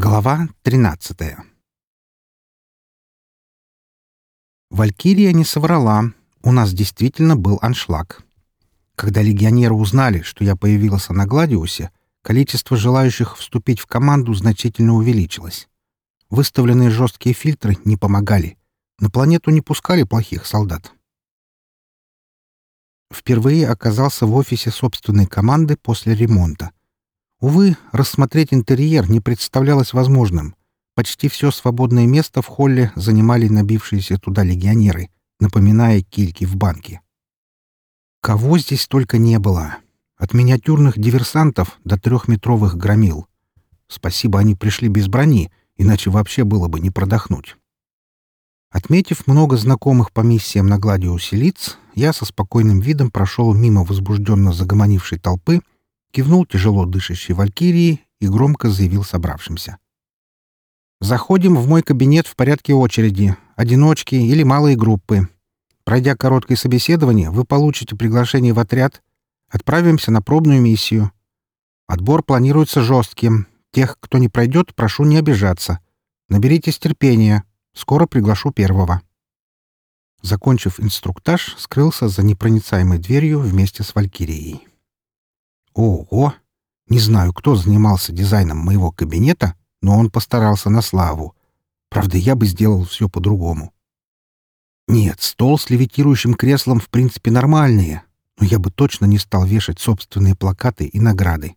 Глава 13 Валькирия не соврала. У нас действительно был аншлаг. Когда легионеры узнали, что я появился на Гладиусе, количество желающих вступить в команду значительно увеличилось. Выставленные жесткие фильтры не помогали. На планету не пускали плохих солдат. Впервые оказался в офисе собственной команды после ремонта. Увы, рассмотреть интерьер не представлялось возможным. Почти все свободное место в холле занимали набившиеся туда легионеры, напоминая кильки в банке. Кого здесь только не было. От миниатюрных диверсантов до трехметровых громил. Спасибо, они пришли без брони, иначе вообще было бы не продохнуть. Отметив много знакомых по миссиям на Гладиусе лиц, я со спокойным видом прошел мимо возбужденно загомонившей толпы кивнул тяжело дышащей валькирии и громко заявил собравшимся. «Заходим в мой кабинет в порядке очереди, одиночки или малые группы. Пройдя короткое собеседование, вы получите приглашение в отряд. Отправимся на пробную миссию. Отбор планируется жестким. Тех, кто не пройдет, прошу не обижаться. Наберитесь терпения. Скоро приглашу первого». Закончив инструктаж, скрылся за непроницаемой дверью вместе с Валькирией. Ого! Не знаю, кто занимался дизайном моего кабинета, но он постарался на славу. Правда, я бы сделал все по-другому. Нет, стол с левитирующим креслом в принципе нормальные, но я бы точно не стал вешать собственные плакаты и награды.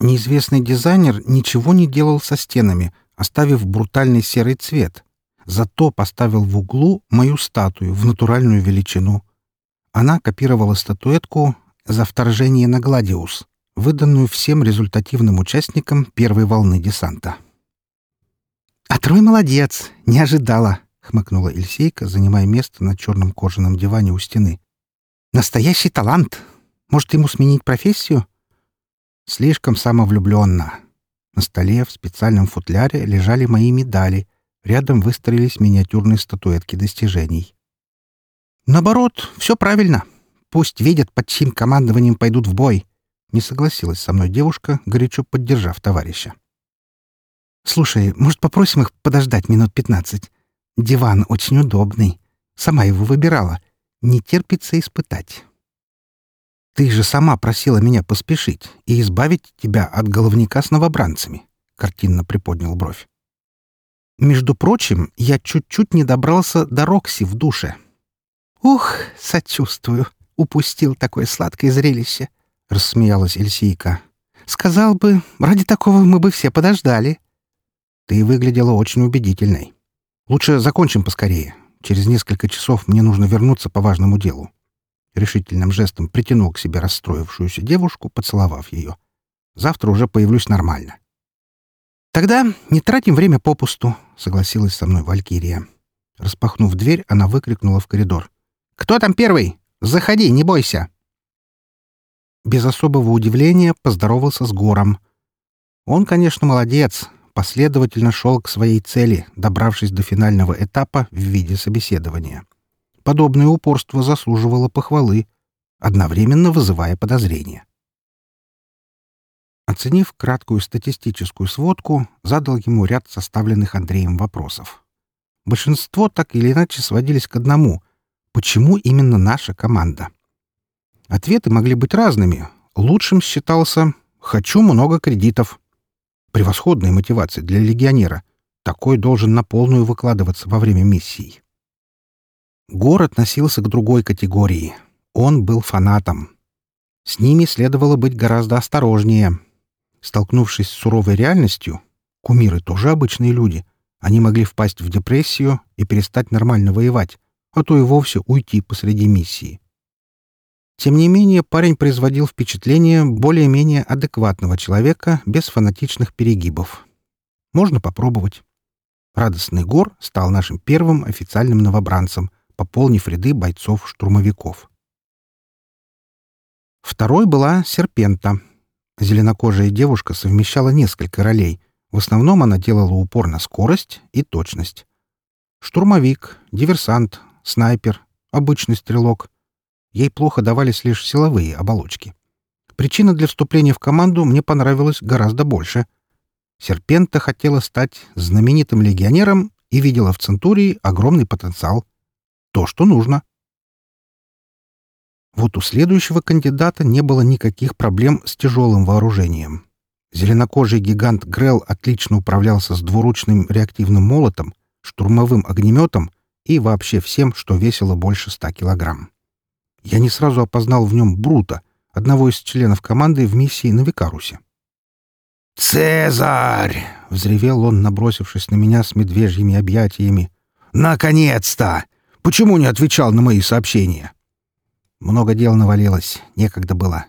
Неизвестный дизайнер ничего не делал со стенами, оставив брутальный серый цвет. Зато поставил в углу мою статую в натуральную величину. Она копировала статуэтку, за вторжение на Гладиус, выданную всем результативным участникам первой волны десанта. «А Трой молодец! Не ожидала!» — хмыкнула Эльсейка, занимая место на черном кожаном диване у стены. «Настоящий талант! Может, ему сменить профессию?» Слишком самовлюбленно. На столе в специальном футляре лежали мои медали. Рядом выстроились миниатюрные статуэтки достижений. «Наоборот, все правильно!» Пусть видят, под чьим командованием пойдут в бой. Не согласилась со мной девушка, горячо поддержав товарища. «Слушай, может, попросим их подождать минут пятнадцать? Диван очень удобный. Сама его выбирала. Не терпится испытать». «Ты же сама просила меня поспешить и избавить тебя от головника с новобранцами», — картинно приподнял бровь. «Между прочим, я чуть-чуть не добрался до Рокси в душе». «Ух, сочувствую», упустил такое сладкое зрелище!» — рассмеялась Эльсийка. «Сказал бы, ради такого мы бы все подождали». «Ты выглядела очень убедительной. Лучше закончим поскорее. Через несколько часов мне нужно вернуться по важному делу». Решительным жестом притянул к себе расстроившуюся девушку, поцеловав ее. «Завтра уже появлюсь нормально». «Тогда не тратим время попусту», — согласилась со мной Валькирия. Распахнув дверь, она выкрикнула в коридор. «Кто там первый? Заходи, не бойся!» Без особого удивления поздоровался с Гором. Он, конечно, молодец, последовательно шел к своей цели, добравшись до финального этапа в виде собеседования. Подобное упорство заслуживало похвалы, одновременно вызывая подозрения. Оценив краткую статистическую сводку, задал ему ряд составленных Андреем вопросов. Большинство так или иначе сводились к одному Почему именно наша команда? Ответы могли быть разными. Лучшим считался «хочу много кредитов». Превосходная мотивация для легионера. Такой должен на полную выкладываться во время миссий. Город относился к другой категории. Он был фанатом. С ними следовало быть гораздо осторожнее. Столкнувшись с суровой реальностью, кумиры тоже обычные люди, они могли впасть в депрессию и перестать нормально воевать, а то и вовсе уйти посреди миссии. Тем не менее, парень производил впечатление более-менее адекватного человека без фанатичных перегибов. Можно попробовать. Радостный Гор стал нашим первым официальным новобранцем, пополнив ряды бойцов-штурмовиков. Второй была Серпента. Зеленокожая девушка совмещала несколько ролей. В основном она делала упор на скорость и точность. Штурмовик, диверсант, снайпер, обычный стрелок. Ей плохо давались лишь силовые оболочки. Причина для вступления в команду мне понравилась гораздо больше. Серпента хотела стать знаменитым легионером и видела в Центурии огромный потенциал. То, что нужно. Вот у следующего кандидата не было никаких проблем с тяжелым вооружением. Зеленокожий гигант Грел отлично управлялся с двуручным реактивным молотом, штурмовым огнеметом и вообще всем, что весило больше ста килограмм. Я не сразу опознал в нем Брута, одного из членов команды в миссии на Викарусе. «Цезарь!» — взревел он, набросившись на меня с медвежьими объятиями. «Наконец-то! Почему не отвечал на мои сообщения?» Много дел навалилось, некогда было.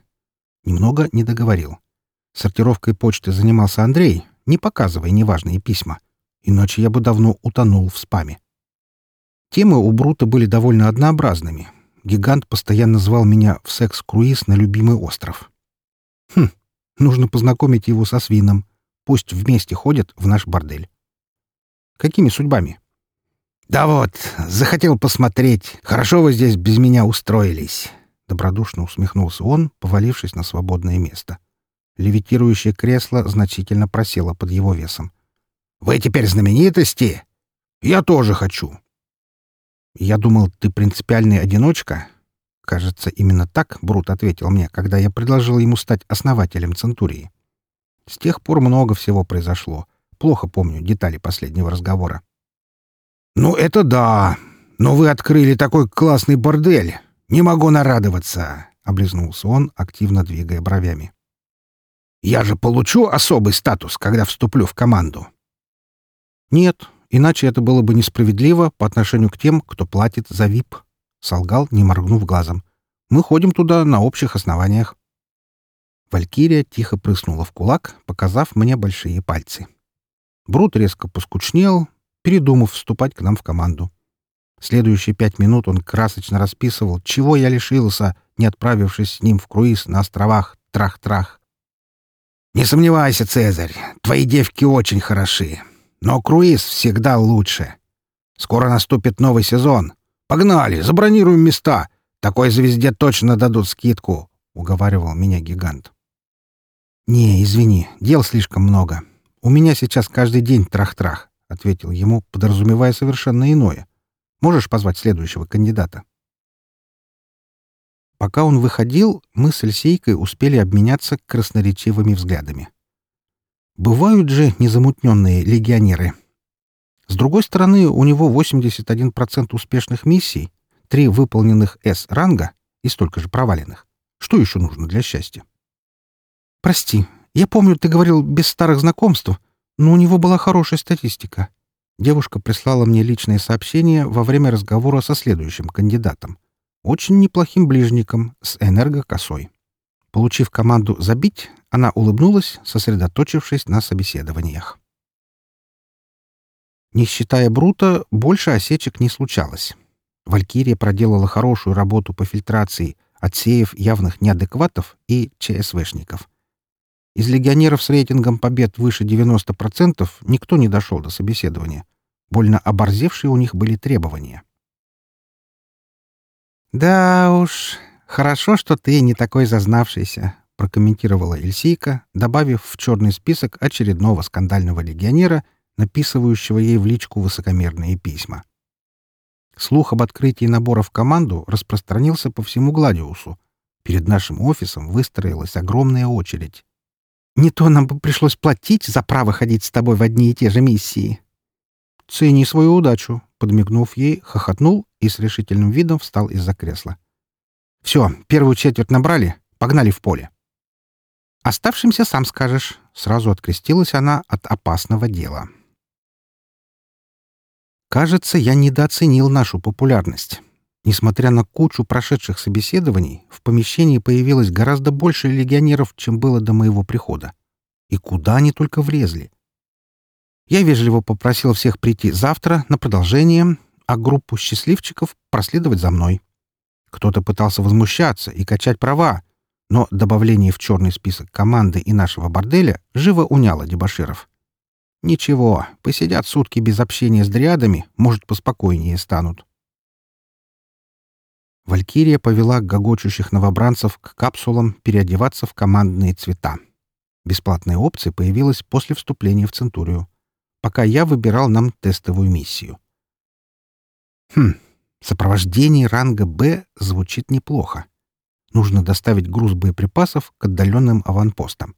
Немного не договорил. Сортировкой почты занимался Андрей, не показывая неважные письма. Иначе я бы давно утонул в спаме. Темы у Брута были довольно однообразными. Гигант постоянно звал меня в секс-круиз на любимый остров. Хм, нужно познакомить его со свином. Пусть вместе ходят в наш бордель. Какими судьбами? «Да вот, захотел посмотреть. Хорошо вы здесь без меня устроились», — добродушно усмехнулся он, повалившись на свободное место. Левитирующее кресло значительно просело под его весом. «Вы теперь знаменитости? Я тоже хочу». «Я думал, ты принципиальный одиночка?» Кажется, именно так Брут ответил мне, когда я предложил ему стать основателем Центурии. С тех пор много всего произошло. Плохо помню детали последнего разговора. «Ну, это да. Но вы открыли такой классный бордель. Не могу нарадоваться», — облизнулся он, активно двигая бровями. «Я же получу особый статус, когда вступлю в команду». «Нет, иначе это было бы несправедливо по отношению к тем, кто платит за ВИП», — солгал, не моргнув глазом. «Мы ходим туда на общих основаниях». Валькирия тихо прыснула в кулак, показав мне большие пальцы. Брут резко поскучнел, передумав вступать к нам в команду. Следующие пять минут он красочно расписывал, чего я лишился, не отправившись с ним в круиз на островах Трах-Трах. «Не сомневайся, Цезарь, твои девки очень хороши. Но круиз всегда лучше. Скоро наступит новый сезон. Погнали, забронируем места. Такой звезде точно дадут скидку», — уговаривал меня гигант. «Не, извини, дел слишком много. У меня сейчас каждый день трах-трах», — ответил ему, подразумевая совершенно иное. «Можешь позвать следующего кандидата?» Пока он выходил, мы с Эльсейкой успели обменяться красноречивыми взглядами. Бывают же незамутненные легионеры. С другой стороны, у него 81% успешных миссий, три выполненных С-ранга и столько же проваленных. Что еще нужно для счастья? «Прости, я помню, ты говорил без старых знакомств, но у него была хорошая статистика». Девушка прислала мне личное сообщение во время разговора со следующим кандидатом. Очень неплохим ближником с энергокосой. Получив команду «забить», она улыбнулась, сосредоточившись на собеседованиях. Не считая Брута, больше осечек не случалось. Валькирия проделала хорошую работу по фильтрации, отсеяв явных неадекватов и ЧСВшников. Из легионеров с рейтингом побед выше 90% никто не дошел до собеседования. Больно оборзевшие у них были требования. «Да уж, «Хорошо, что ты не такой зазнавшийся», — прокомментировала Эльсийка, добавив в черный список очередного скандального легионера, написывающего ей в личку высокомерные письма. Слух об открытии набора в команду распространился по всему Гладиусу. Перед нашим офисом выстроилась огромная очередь. «Не то нам бы пришлось платить за право ходить с тобой в одни и те же миссии». «Цени свою удачу», — подмигнув ей, хохотнул и с решительным видом встал из-за кресла. Все, первую четверть набрали, погнали в поле. Оставшимся сам скажешь. Сразу открестилась она от опасного дела. Кажется, я недооценил нашу популярность. Несмотря на кучу прошедших собеседований, в помещении появилось гораздо больше легионеров, чем было до моего прихода. И куда они только влезли. Я вежливо попросил всех прийти завтра на продолжение, а группу счастливчиков проследовать за мной. Кто-то пытался возмущаться и качать права, но добавление в черный список команды и нашего борделя живо уняло дебоширов. Ничего, посидят сутки без общения с дриадами, может, поспокойнее станут. Валькирия повела гогочущих новобранцев к капсулам переодеваться в командные цвета. Бесплатная опция появилась после вступления в Центурию, пока я выбирал нам тестовую миссию. Хм, сопровождение ранга «Б» звучит неплохо. Нужно доставить груз боеприпасов к отдаленным аванпостам.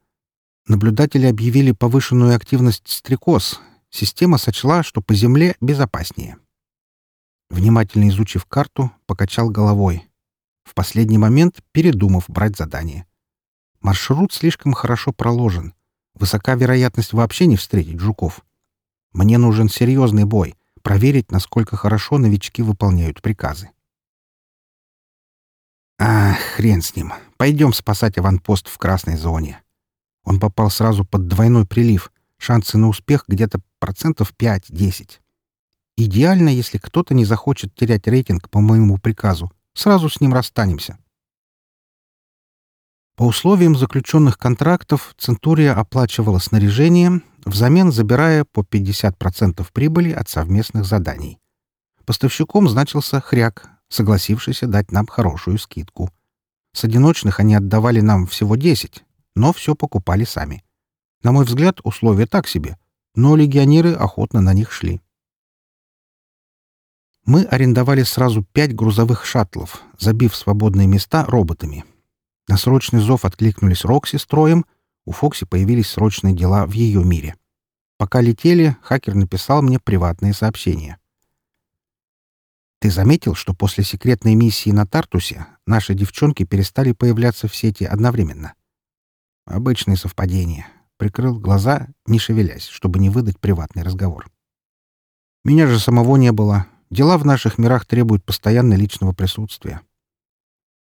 Наблюдатели объявили повышенную активность стрекоз. Система сочла, что по земле безопаснее. Внимательно изучив карту, покачал головой. В последний момент передумав брать задание. Маршрут слишком хорошо проложен. Высока вероятность вообще не встретить жуков. Мне нужен серьезный бой, проверить, насколько хорошо новички выполняют приказы. Ах, хрен с ним. Пойдем спасать аванпост в красной зоне. Он попал сразу под двойной прилив. Шансы на успех где-то процентов 5-10. Идеально, если кто-то не захочет терять рейтинг по моему приказу. Сразу с ним расстанемся. По условиям заключенных контрактов Центурия оплачивала снаряжение, взамен забирая по 50% прибыли от совместных заданий. Поставщиком значился Хряк, согласившийся дать нам хорошую скидку. С одиночных они отдавали нам всего 10, но все покупали сами. На мой взгляд, условия так себе, но легионеры охотно на них шли. Мы арендовали сразу пять грузовых шаттлов, забив свободные места роботами, на срочный зов откликнулись Рокси с троем, у Фокси появились срочные дела в ее мире. Пока летели, хакер написал мне приватные сообщения. «Ты заметил, что после секретной миссии на Тартусе наши девчонки перестали появляться в сети одновременно?» «Обычное совпадение». Прикрыл глаза, не шевелясь, чтобы не выдать приватный разговор. «Меня же самого не было. Дела в наших мирах требуют постоянно личного присутствия».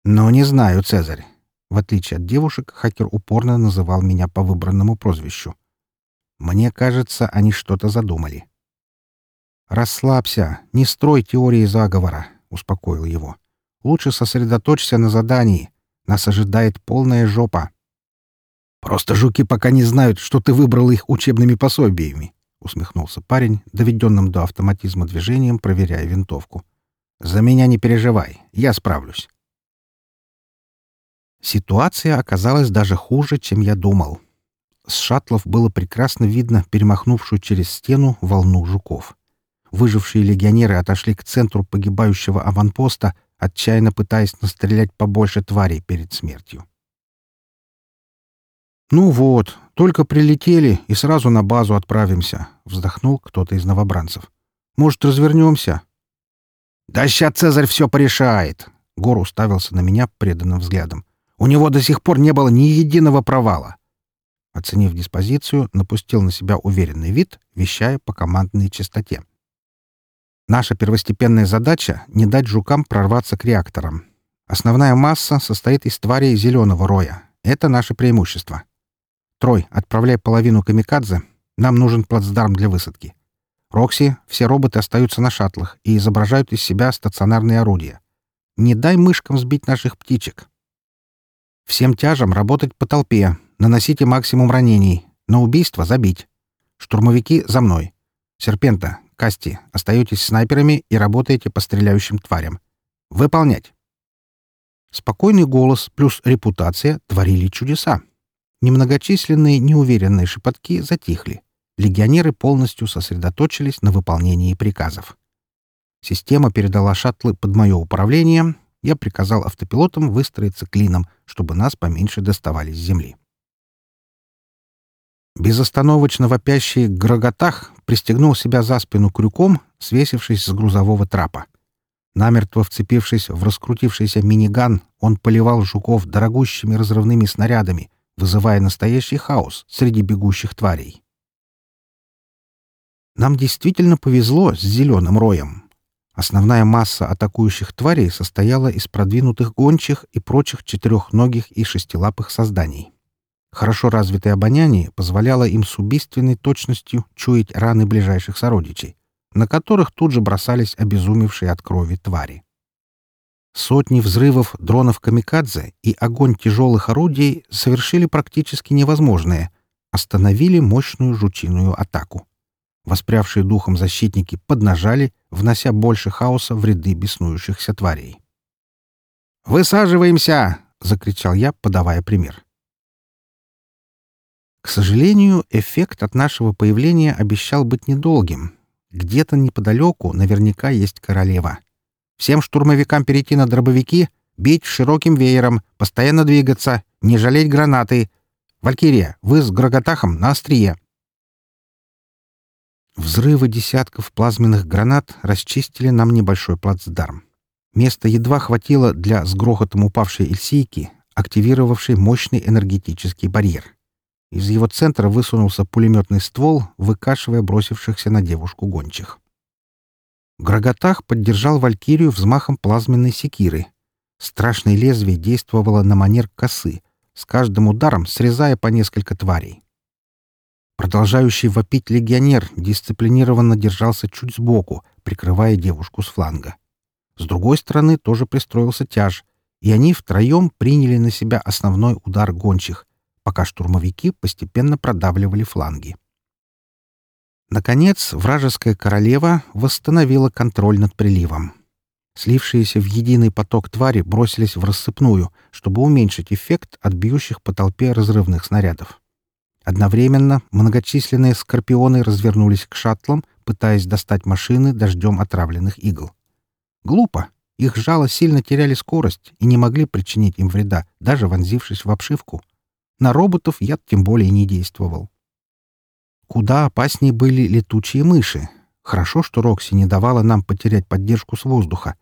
«Но не знаю, Цезарь. В отличие от девушек, хакер упорно называл меня по выбранному прозвищу. Мне кажется, они что-то задумали. «Расслабься, не строй теории заговора», — успокоил его. «Лучше сосредоточься на задании. Нас ожидает полная жопа». «Просто жуки пока не знают, что ты выбрал их учебными пособиями», — усмехнулся парень, доведенным до автоматизма движением, проверяя винтовку. «За меня не переживай, я справлюсь». Ситуация оказалась даже хуже, чем я думал. С шаттлов было прекрасно видно перемахнувшую через стену волну жуков. Выжившие легионеры отошли к центру погибающего аванпоста, отчаянно пытаясь настрелять побольше тварей перед смертью. «Ну вот, только прилетели и сразу на базу отправимся», — вздохнул кто-то из новобранцев. «Может, развернемся?» «Да ща Цезарь все порешает!» — Гор уставился на меня преданным взглядом. У него до сих пор не было ни единого провала. Оценив диспозицию, напустил на себя уверенный вид, вещая по командной частоте. Наша первостепенная задача — не дать жукам прорваться к реакторам. Основная масса состоит из тварей зеленого роя. Это наше преимущество. Трой, отправляй половину камикадзе. Нам нужен плацдарм для высадки. Рокси, все роботы остаются на шаттлах и изображают из себя стационарные орудия. Не дай мышкам сбить наших птичек. Всем тяжам работать по толпе, наносите максимум ранений, на убийство забить. Штурмовики за мной. Серпента, Касти, остаетесь снайперами и работаете по стреляющим тварям. Выполнять. Спокойный голос плюс репутация творили чудеса. Немногочисленные неуверенные шепотки затихли. Легионеры полностью сосредоточились на выполнении приказов. Система передала шаттлы под мое управление, я приказал автопилотам выстроиться клином, чтобы нас поменьше доставали с земли. Безостановочно вопящий гроготах пристегнул себя за спину крюком, свесившись с грузового трапа. Намертво вцепившись в раскрутившийся миниган, он поливал жуков дорогущими разрывными снарядами, вызывая настоящий хаос среди бегущих тварей. Нам действительно повезло с зеленым роем. Основная масса атакующих тварей состояла из продвинутых гончих и прочих четырехногих и шестилапых созданий. Хорошо развитое обоняние позволяло им с убийственной точностью чуять раны ближайших сородичей, на которых тут же бросались обезумевшие от крови твари. Сотни взрывов дронов «Камикадзе» и огонь тяжелых орудий совершили практически невозможное — остановили мощную жучиную атаку. Воспрявшие духом защитники поднажали, внося больше хаоса в ряды беснующихся тварей. «Высаживаемся!» — закричал я, подавая пример. К сожалению, эффект от нашего появления обещал быть недолгим. Где-то неподалеку наверняка есть королева. Всем штурмовикам перейти на дробовики, бить широким веером, постоянно двигаться, не жалеть гранаты. «Валькирия, вы с Гроготахом на острие!» Взрывы десятков плазменных гранат расчистили нам небольшой плацдарм. Места едва хватило для с грохотом упавшей эльсийки, активировавшей мощный энергетический барьер. Из его центра высунулся пулеметный ствол, выкашивая бросившихся на девушку гончих. Гроготах поддержал Валькирию взмахом плазменной секиры. Страшное лезвие действовало на манер косы, с каждым ударом срезая по несколько тварей. Продолжающий вопить легионер дисциплинированно держался чуть сбоку, прикрывая девушку с фланга. С другой стороны тоже пристроился тяж, и они втроем приняли на себя основной удар гончих, пока штурмовики постепенно продавливали фланги. Наконец, вражеская королева восстановила контроль над приливом. Слившиеся в единый поток твари бросились в рассыпную, чтобы уменьшить эффект от бьющих по толпе разрывных снарядов. Одновременно многочисленные скорпионы развернулись к шаттлам, пытаясь достать машины дождем отравленных игл. Глупо. Их жало сильно теряли скорость и не могли причинить им вреда, даже вонзившись в обшивку. На роботов яд тем более не действовал. Куда опаснее были летучие мыши. Хорошо, что Рокси не давала нам потерять поддержку с воздуха.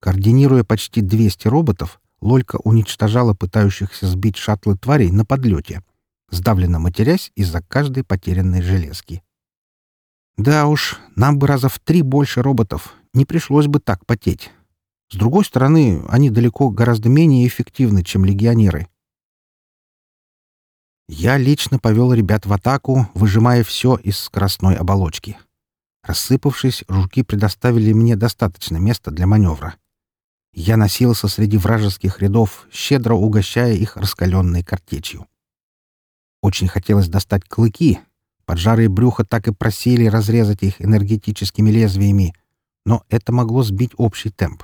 Координируя почти 200 роботов, Лолька уничтожала пытающихся сбить шаттлы тварей на подлете, сдавленно матерясь из-за каждой потерянной железки. Да уж, нам бы раза в три больше роботов, не пришлось бы так потеть. С другой стороны, они далеко гораздо менее эффективны, чем легионеры. Я лично повел ребят в атаку, выжимая все из скоростной оболочки. Рассыпавшись, жуки предоставили мне достаточно места для маневра. Я носился среди вражеских рядов, щедро угощая их раскаленной картечью. Очень хотелось достать клыки. Поджарые брюха так и просили разрезать их энергетическими лезвиями, но это могло сбить общий темп.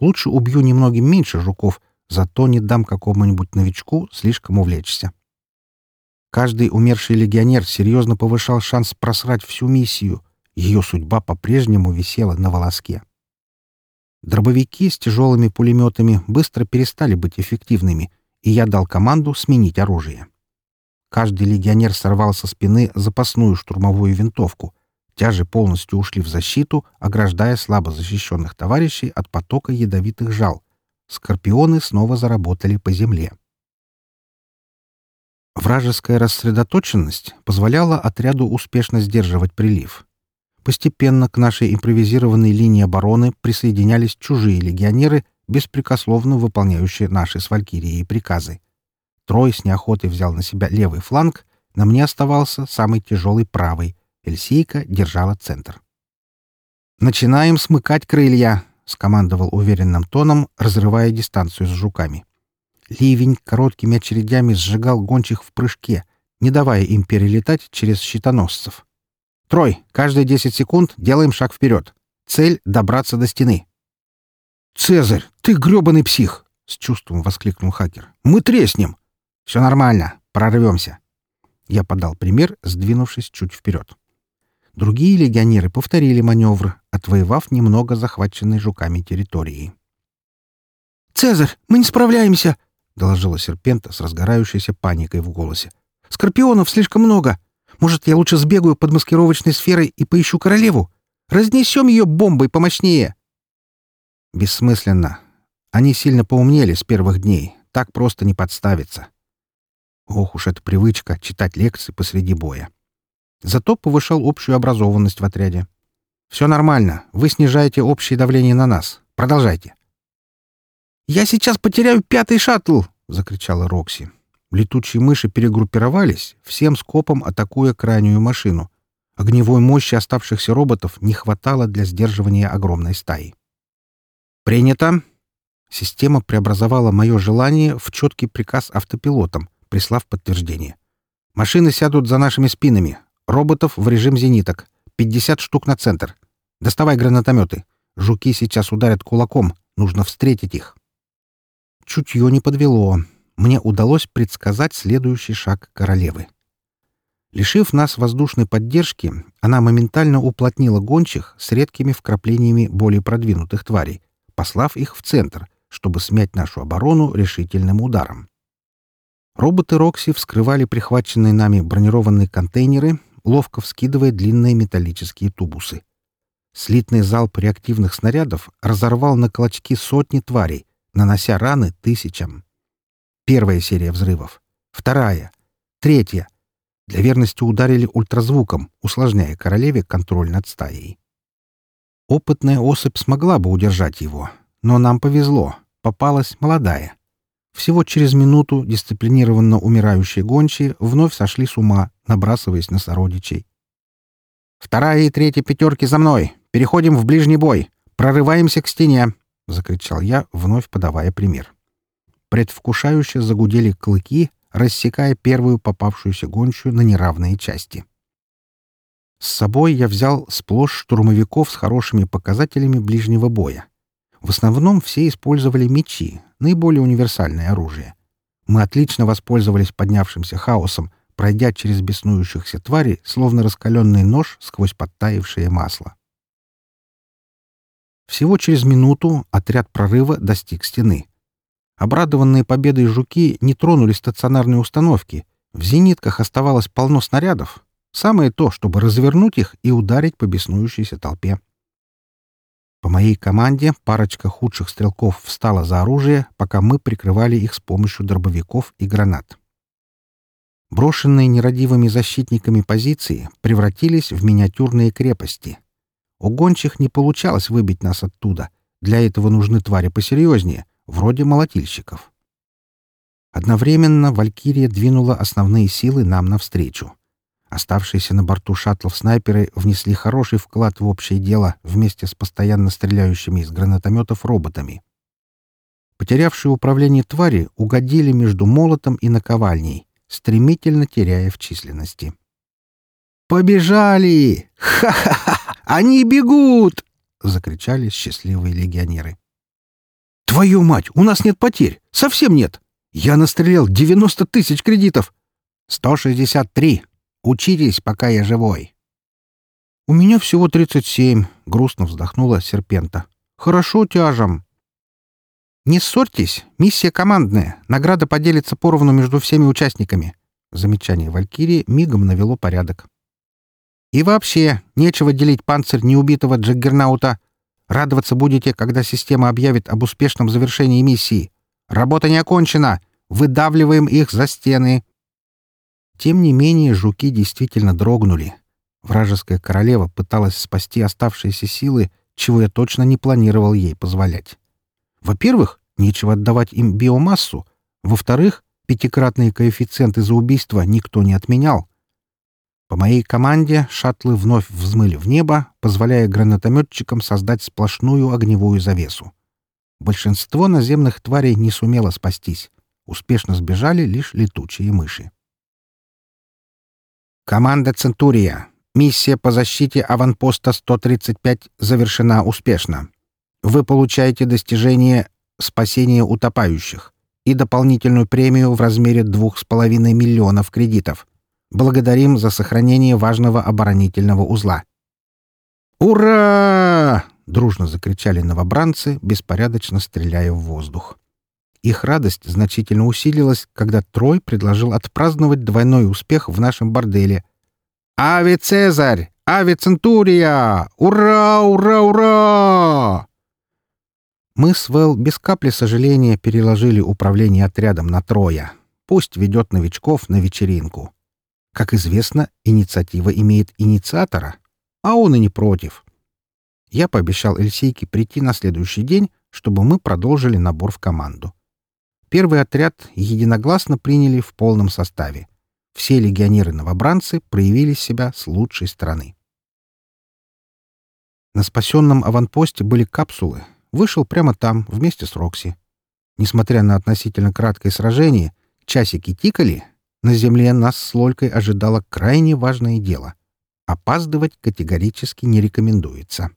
Лучше убью немногим меньше жуков, зато не дам какому-нибудь новичку слишком увлечься. Каждый умерший легионер серьезно повышал шанс просрать всю миссию. Ее судьба по-прежнему висела на волоске. Дробовики с тяжелыми пулеметами быстро перестали быть эффективными, и я дал команду сменить оружие. Каждый легионер сорвал со спины запасную штурмовую винтовку. Тяжи полностью ушли в защиту, ограждая слабо защищенных товарищей от потока ядовитых жал. Скорпионы снова заработали по земле. Вражеская рассредоточенность позволяла отряду успешно сдерживать прилив. Постепенно к нашей импровизированной линии обороны присоединялись чужие легионеры, беспрекословно выполняющие наши с Валькирией приказы. Трой с неохотой взял на себя левый фланг, на мне оставался самый тяжелый правый. Эльсейка держала центр. «Начинаем смыкать крылья», — скомандовал уверенным тоном, разрывая дистанцию с жуками. Ливень короткими очередями сжигал гончих в прыжке, не давая им перелетать через щитоносцев. «Трой, каждые десять секунд делаем шаг вперед. Цель — добраться до стены». «Цезарь, ты грёбаный псих!» — с чувством воскликнул хакер. «Мы треснем!» «Все нормально. Прорвемся». Я подал пример, сдвинувшись чуть вперед. Другие легионеры повторили маневр, отвоевав немного захваченной жуками территории. «Цезарь, мы не справляемся!» — доложила Серпента с разгорающейся паникой в голосе. «Скорпионов слишком много. Может, я лучше сбегаю под маскировочной сферой и поищу королеву? Разнесем ее бомбой помощнее!» «Бессмысленно. Они сильно поумнели с первых дней. Так просто не подставиться. Ох уж эта привычка читать лекции посреди боя. Зато повышал общую образованность в отряде. «Все нормально. Вы снижаете общее давление на нас. Продолжайте». «Я сейчас потеряю пятый шаттл!» — закричала Рокси. Летучие мыши перегруппировались, всем скопом атакуя крайнюю машину. Огневой мощи оставшихся роботов не хватало для сдерживания огромной стаи. «Принято!» Система преобразовала мое желание в четкий приказ автопилотам, прислав подтверждение. «Машины сядут за нашими спинами. Роботов в режим зениток. 50 штук на центр. Доставай гранатометы. Жуки сейчас ударят кулаком. Нужно встретить их». Чутье не подвело. Мне удалось предсказать следующий шаг королевы. Лишив нас воздушной поддержки, она моментально уплотнила гончих с редкими вкраплениями более продвинутых тварей, послав их в центр, чтобы смять нашу оборону решительным ударом. Роботы Рокси вскрывали прихваченные нами бронированные контейнеры, ловко вскидывая длинные металлические тубусы. Слитный залп реактивных снарядов разорвал на клочки сотни тварей, нанося раны тысячам. Первая серия взрывов. Вторая. Третья. Для верности ударили ультразвуком, усложняя королеве контроль над стаей. Опытная особь смогла бы удержать его, но нам повезло. Попалась молодая. Всего через минуту дисциплинированно умирающие гончие вновь сошли с ума, набрасываясь на сородичей. «Вторая и третья пятерки за мной! Переходим в ближний бой! Прорываемся к стене!» — закричал я, вновь подавая пример. Предвкушающе загудели клыки, рассекая первую попавшуюся гончую на неравные части. С собой я взял сплошь штурмовиков с хорошими показателями ближнего боя. В основном все использовали мечи, наиболее универсальное оружие. Мы отлично воспользовались поднявшимся хаосом, пройдя через беснующихся тварей, словно раскаленный нож сквозь подтаившее масло. Всего через минуту отряд прорыва достиг стены. Обрадованные победой жуки не тронули стационарные установки. В зенитках оставалось полно снарядов. Самое то, чтобы развернуть их и ударить по беснующейся толпе. По моей команде парочка худших стрелков встала за оружие, пока мы прикрывали их с помощью дробовиков и гранат. Брошенные нерадивыми защитниками позиции превратились в миниатюрные крепости. У гончих не получалось выбить нас оттуда. Для этого нужны твари посерьезнее, вроде молотильщиков. Одновременно Валькирия двинула основные силы нам навстречу. Оставшиеся на борту шаттлов снайперы внесли хороший вклад в общее дело вместе с постоянно стреляющими из гранатометов роботами. Потерявшие управление твари угодили между молотом и наковальней, стремительно теряя в численности. «Побежали! Ха-ха-ха! Они бегут!» — закричали счастливые легионеры. «Твою мать! У нас нет потерь! Совсем нет! Я настрелял 90 тысяч кредитов!» «163!» Учитесь, пока я живой. У меня всего тридцать семь, грустно вздохнула серпента. Хорошо тяжем. Не ссорьтесь, миссия командная. Награда поделится поровну между всеми участниками. Замечание Валькирии мигом навело порядок. И вообще, нечего делить панцирь неубитого Джаггернаута. Радоваться будете, когда система объявит об успешном завершении миссии. Работа не окончена. Выдавливаем их за стены. Тем не менее, жуки действительно дрогнули. Вражеская королева пыталась спасти оставшиеся силы, чего я точно не планировал ей позволять. Во-первых, нечего отдавать им биомассу. Во-вторых, пятикратные коэффициенты за убийство никто не отменял. По моей команде шаттлы вновь взмыли в небо, позволяя гранатометчикам создать сплошную огневую завесу. Большинство наземных тварей не сумело спастись. Успешно сбежали лишь летучие мыши. Команда «Центурия». Миссия по защите аванпоста 135 завершена успешно. Вы получаете достижение «Спасение утопающих» и дополнительную премию в размере 2,5 миллионов кредитов. Благодарим за сохранение важного оборонительного узла. «Ура!» — дружно закричали новобранцы, беспорядочно стреляя в воздух. Их радость значительно усилилась, когда Трой предложил отпраздновать двойной успех в нашем борделе. «Ави Цезарь! Ави Центурия! Ура, ура, ура!» Мы с Вэл без капли сожаления переложили управление отрядом на Троя. Пусть ведет новичков на вечеринку. Как известно, инициатива имеет инициатора, а он и не против. Я пообещал Эльсейке прийти на следующий день, чтобы мы продолжили набор в команду. Первый отряд единогласно приняли в полном составе. Все легионеры-новобранцы проявили себя с лучшей стороны. На спасенном аванпосте были капсулы. Вышел прямо там, вместе с Рокси. Несмотря на относительно краткое сражение, часики тикали, на земле нас с Лолькой ожидало крайне важное дело. Опаздывать категорически не рекомендуется.